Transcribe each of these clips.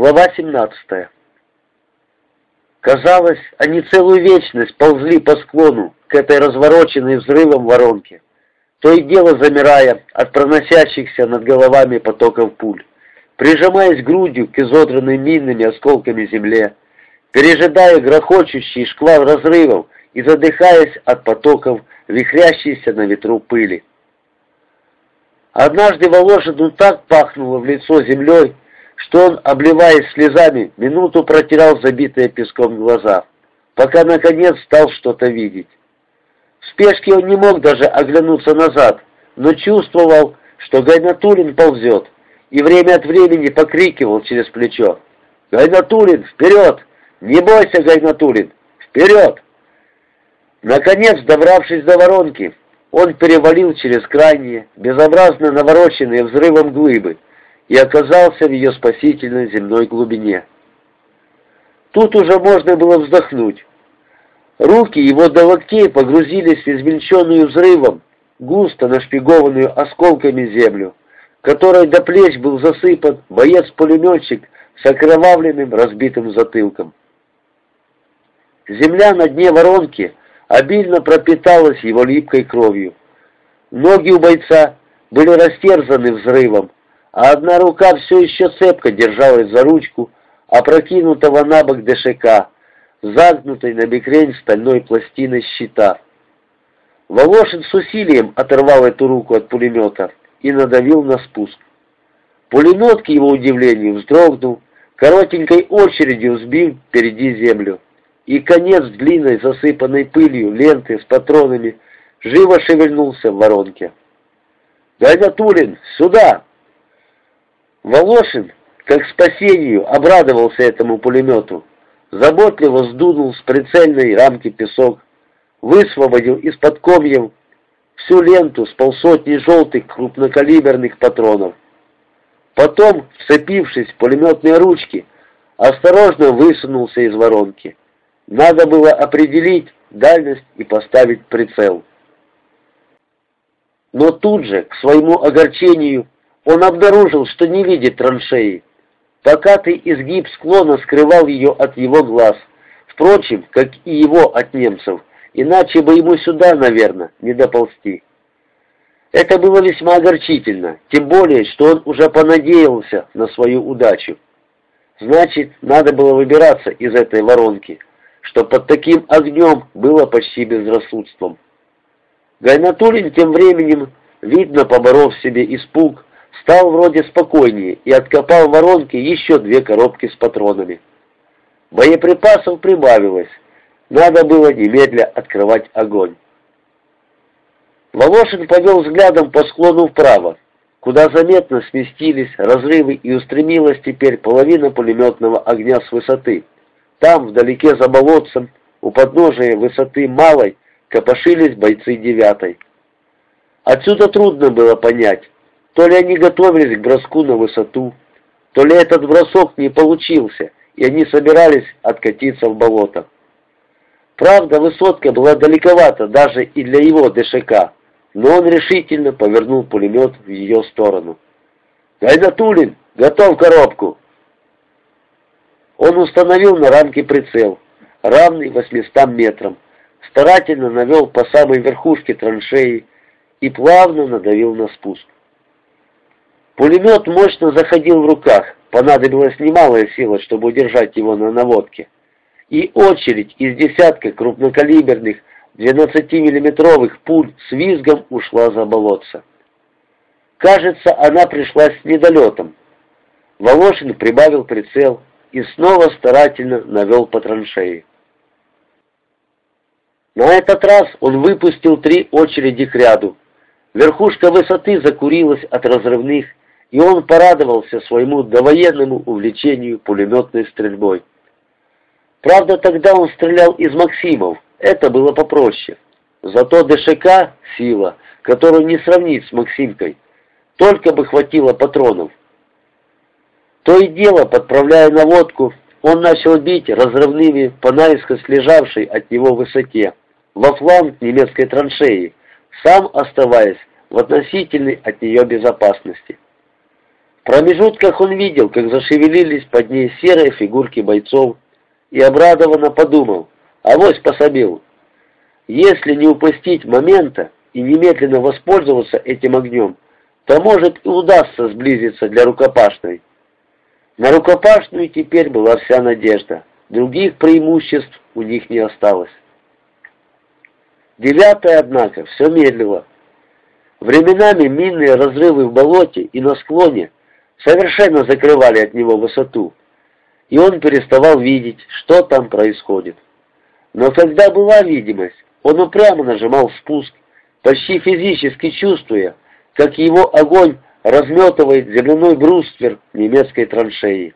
Глава 17. Казалось, они целую вечность ползли по склону к этой развороченной взрывом воронке, то и дело замирая от проносящихся над головами потоков пуль, прижимаясь грудью к изодранной минными осколками земле, пережидая грохочущий шквал разрывов и задыхаясь от потоков, вихрящейся на ветру пыли. Однажды Волошину так пахнуло в лицо землей, что он, обливаясь слезами, минуту протирал забитые песком глаза, пока, наконец, стал что-то видеть. В спешке он не мог даже оглянуться назад, но чувствовал, что Гайнатулин ползет, и время от времени покрикивал через плечо. «Гайнатулин, вперед! Не бойся, Гайнатулин! Вперед!» Наконец, добравшись до воронки, он перевалил через крайние, безобразно навороченные взрывом глыбы, и оказался в ее спасительной земной глубине. Тут уже можно было вздохнуть. Руки его до локтей погрузились в измельченную взрывом, густо нашпигованную осколками землю, которой до плеч был засыпан боец-пулеметчик с окровавленным разбитым затылком. Земля на дне воронки обильно пропиталась его липкой кровью. Ноги у бойца были растерзаны взрывом, а одна рука все еще цепко держалась за ручку опрокинутого на бок ДШК, загнутой на бекрень стальной пластиной щита. Волошин с усилием оторвал эту руку от пулемета и надавил на спуск. Пулемет, к его удивлению, вздрогнул, коротенькой очередью сбил впереди землю, и конец длинной засыпанной пылью ленты с патронами живо шевельнулся в воронке. «Дядя Тулин, сюда!» Волошин, как спасению, обрадовался этому пулемету, заботливо сдунул с прицельной рамки песок, высвободил из-под комьев всю ленту с полсотни желтых крупнокалиберных патронов. Потом, вцепившись в пулеметные ручки, осторожно высунулся из воронки. Надо было определить дальность и поставить прицел. Но тут же, к своему огорчению, он обнаружил, что не видит траншеи. Покатый изгиб склона скрывал ее от его глаз, впрочем, как и его от немцев, иначе бы ему сюда, наверное, не доползти. Это было весьма огорчительно, тем более, что он уже понадеялся на свою удачу. Значит, надо было выбираться из этой воронки, что под таким огнем было почти безрассудством. Гайнатулин тем временем, видно поборов себе испуг, стал вроде спокойнее и откопал в воронке еще две коробки с патронами. Боеприпасов прибавилось, надо было немедля открывать огонь. Волошин повел взглядом по склону вправо, куда заметно сместились разрывы и устремилась теперь половина пулеметного огня с высоты. Там, вдалеке за болотцем, у подножия высоты малой, копошились бойцы девятой. Отсюда трудно было понять, то ли они готовились к броску на высоту, то ли этот бросок не получился, и они собирались откатиться в болото. Правда, высотка была далековата даже и для его ДШК, но он решительно повернул пулемет в ее сторону. «Гайдатулин, готов коробку!» Он установил на рамке прицел, равный 800 метрам, старательно навел по самой верхушке траншеи и плавно надавил на спуск. Пулемет мощно заходил в руках, понадобилась немалая сила, чтобы удержать его на наводке. И очередь из десятка крупнокалиберных 12-миллиметровых пуль с визгом ушла за болотце. Кажется, она пришлась с недолетом. Волошин прибавил прицел и снова старательно навел по траншеи. На этот раз он выпустил три очереди к ряду. Верхушка высоты закурилась от разрывных и он порадовался своему довоенному увлечению пулеметной стрельбой. Правда, тогда он стрелял из Максимов, это было попроще. Зато ДШК — сила, которую не сравнить с Максимкой. Только бы хватило патронов. То и дело, подправляя наводку, он начал бить разрывными по наискось лежавшей от него высоте, во фланг немецкой траншеи, сам оставаясь в относительной от нее безопасности. Промежутках он видел, как зашевелились под ней серые фигурки бойцов, и обрадованно подумал, авось пособил. Если не упустить момента и немедленно воспользоваться этим огнем, то, может, и удастся сблизиться для рукопашной. На рукопашную теперь была вся надежда. Других преимуществ у них не осталось. Девятое, однако, все медлило. Временами минные разрывы в болоте и на склоне совершенно закрывали от него высоту, и он переставал видеть, что там происходит. Но когда была видимость, он упрямо нажимал спуск, почти физически чувствуя, как его огонь разметывает земляной бруствер немецкой траншеи.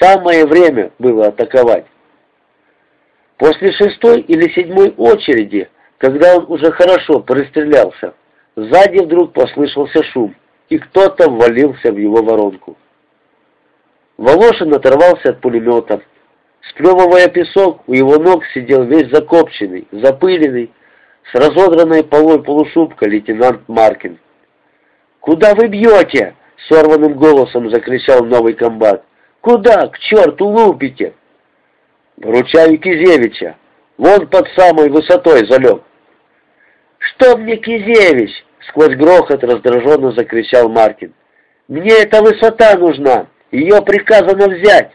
Самое время было атаковать. После шестой или седьмой очереди, когда он уже хорошо пристрелялся, сзади вдруг послышался шум, и кто-то ввалился в его воронку. Волошин оторвался от пулемета. Сплевывая песок, у его ног сидел весь закопченный, запыленный, с разодранной полой полушубка лейтенант Маркин. «Куда вы бьете?» — сорванным голосом закричал новый комбат. «Куда, к черту, лупите?» «Вручаю Кизевича. Вон под самой высотой залег». «Что мне Кизевич?» — сквозь грохот раздраженно закричал Маркин. «Мне эта высота нужна. Ее приказано взять».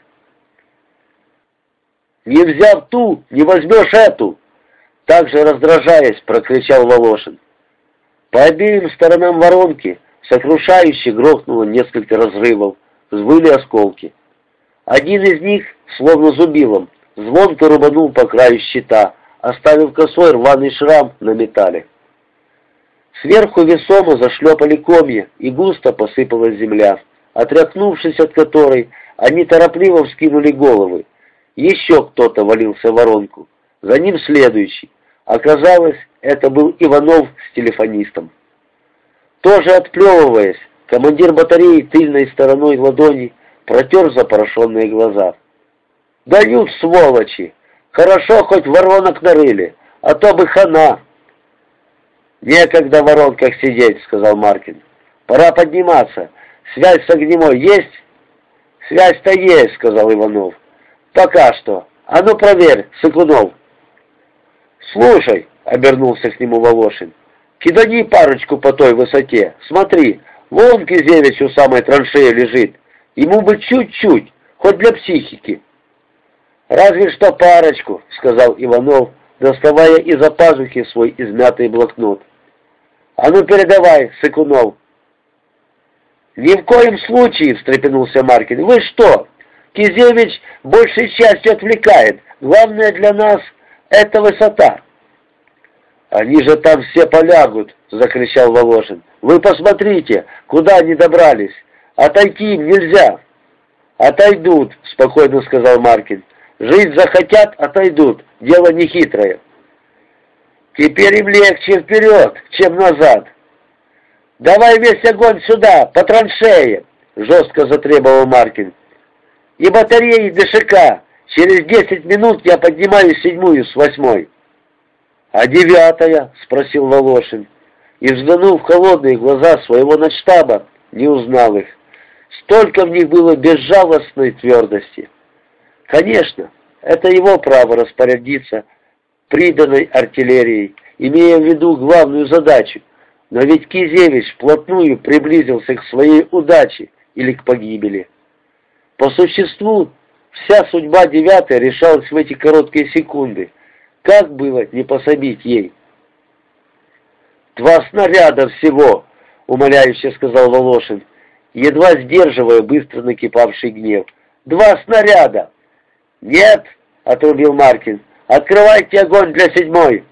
«Не взяв ту, не возьмешь эту!» Также раздражаясь, прокричал Волошин. По обеим сторонам воронки сокрушающе грохнуло несколько разрывов, взвыли осколки. Один из них, словно зубилом, звонко рубанул по краю щита, оставив косой рваный шрам на металле. Сверху весомо зашлепали комья, и густо посыпалась земля, отряхнувшись от которой, они торопливо вскинули головы. Еще кто-то валился в воронку, за ним следующий. Оказалось, это был Иванов с телефонистом. Тоже отплевываясь, командир батареи тыльной стороной ладони протер запорошенные глаза. «Дают, сволочи! Хорошо, хоть воронок нарыли, а то бы хана!» «Некогда в воронках сидеть», — сказал Маркин. «Пора подниматься. Связь с огнемой есть?» «Связь-то есть», — сказал Иванов. «Пока что. А ну проверь, Сыкунов». «Слушай», — обернулся к нему Волошин, — «кидани парочку по той высоте. Смотри, вон Кизевич у самой траншеи лежит. Ему бы чуть-чуть, хоть для психики». «Разве что парочку», — сказал Иванов, доставая из-за пазухи свой измятый блокнот. «А ну передавай, Сыкунов!» «Ни в коем случае!» — встрепенулся Маркин. «Вы что? Кизевич большей частью отвлекает. Главное для нас — это высота». «Они же там все полягут!» — закричал Волошин. «Вы посмотрите, куда они добрались! Отойти им нельзя!» «Отойдут!» — спокойно сказал Маркин. «Жить захотят — отойдут. Дело нехитрое». Теперь им легче вперед, чем назад. Давай весь огонь сюда, по траншее, жестко затребовал Маркин. И батареи ДШК. Через десять минут я поднимаю седьмую с восьмой. А девятая? спросил Волошин. И взглянув в холодные глаза своего начштаба, не узнал их. Столько в них было безжалостной твердости. Конечно, это его право распорядиться приданной артиллерией, имея в виду главную задачу, но ведь Кизевич вплотную приблизился к своей удаче или к погибели. По существу, вся судьба девятой решалась в эти короткие секунды. Как было не пособить ей? «Два снаряда всего!» — умоляюще сказал Волошин, едва сдерживая быстро накипавший гнев. «Два снаряда!» «Нет!» — отрубил Маркин. Открывайте огонь для седьмой!»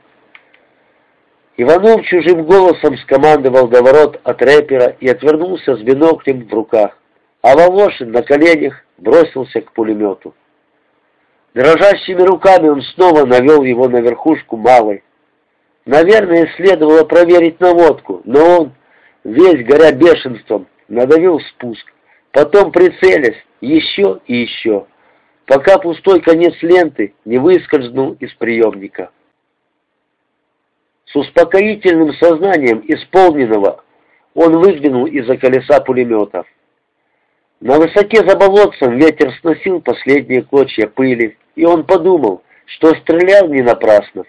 Иванов чужим голосом скомандовал до ворот от рэпера и отвернулся с биноклем в руках, а Волошин на коленях бросился к пулемету. Дрожащими руками он снова навел его на верхушку малой. Наверное, следовало проверить наводку, но он, весь горя бешенством, надавил спуск, потом прицелясь еще и еще пока пустой конец ленты не выскользнул из приемника. С успокоительным сознанием исполненного он выглянул из-за колеса пулемета. На высоте за болотцем ветер сносил последние клочья пыли, и он подумал, что стрелял не напрасно.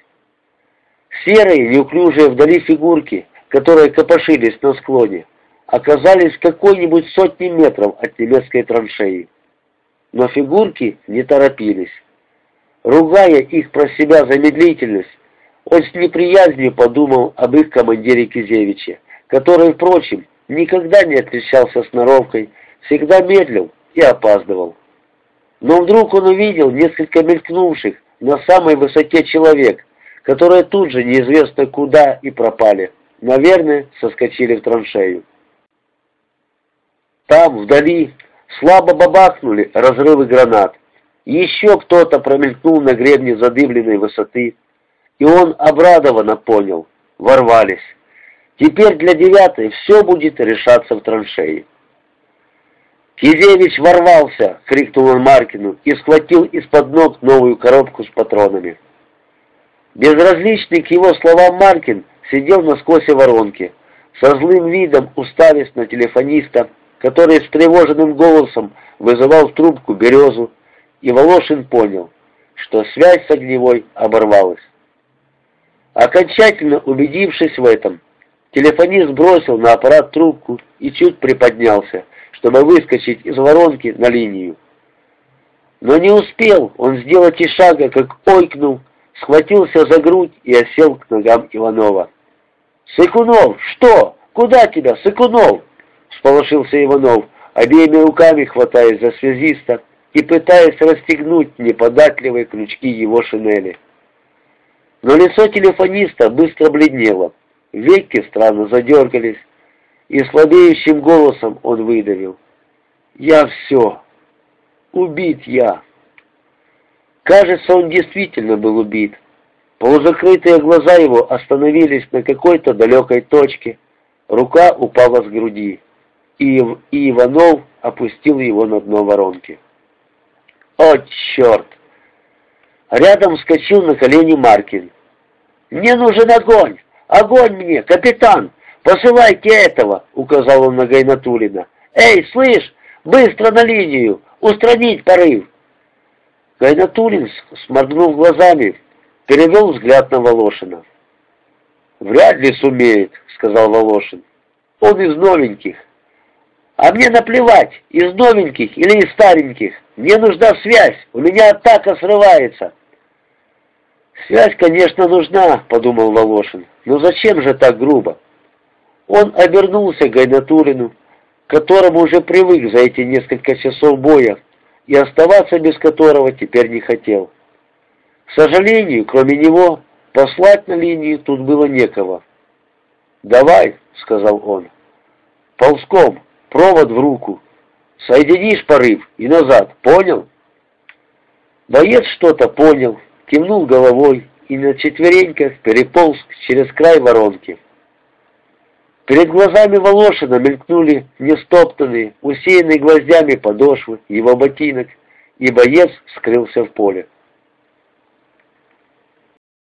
Серые, неуклюжие вдали фигурки, которые копошились на склоне, оказались какой-нибудь сотни метров от немецкой траншеи. Но фигурки не торопились. Ругая их про себя за медлительность, он с неприязнью подумал об их командире Кизевиче, который, впрочем, никогда не отличался сноровкой, всегда медлил и опаздывал. Но вдруг он увидел несколько мелькнувших на самой высоте человек, которые тут же неизвестно куда и пропали. Наверное, соскочили в траншею. Там, вдали, слабо бабахнули разрывы гранат. Еще кто-то промелькнул на гребне задымленной высоты, и он обрадованно понял — ворвались. Теперь для девятой все будет решаться в траншеи. «Кизевич ворвался!» — крикнул он Маркину и схватил из-под ног новую коробку с патронами. Безразличный к его словам Маркин сидел на скосе воронки, со злым видом уставясь на телефониста, который с тревоженным голосом вызывал в трубку березу, и Волошин понял, что связь с огневой оборвалась. Окончательно убедившись в этом, телефонист бросил на аппарат трубку и чуть приподнялся, чтобы выскочить из воронки на линию. Но не успел он сделать и шага, как ойкнул, схватился за грудь и осел к ногам Иванова. «Сыкунов, что? Куда тебя, Сыкунов?» — сполошился Иванов, обеими руками хватаясь за связиста и пытаясь расстегнуть неподатливые крючки его шинели. Но лицо телефониста быстро бледнело, веки странно задергались, и слабеющим голосом он выдавил. «Я все. Убит я». Кажется, он действительно был убит. Полузакрытые глаза его остановились на какой-то далекой точке. Рука упала с груди, и, Иванов опустил его на дно воронки. «О, черт!» Рядом вскочил на колени Маркин. «Мне нужен огонь! Огонь мне, капитан! Посылайте этого!» — указал он на Гайнатулина. «Эй, слышь, быстро на линию! Устранить порыв!» Гайнатулин, сморгнув глазами, перевел взгляд на Волошина. «Вряд ли сумеет», — сказал Волошин. «Он из новеньких». «А мне наплевать, из новеньких или из стареньких. Мне нужна связь, у меня атака срывается». «Связь, конечно, нужна», — подумал Волошин, — «но зачем же так грубо?» Он обернулся к Гайнатулину, которому уже привык за эти несколько часов боя, и оставаться без которого теперь не хотел. К сожалению, кроме него, послать на линию тут было некого. «Давай», — сказал он, — «ползком, провод в руку, соединишь порыв и назад, понял?» Боец что-то понял, кивнул головой и на четвереньках переполз через край воронки. Перед глазами Волошина мелькнули нестоптанные, усеянные гвоздями подошвы его ботинок, и боец скрылся в поле.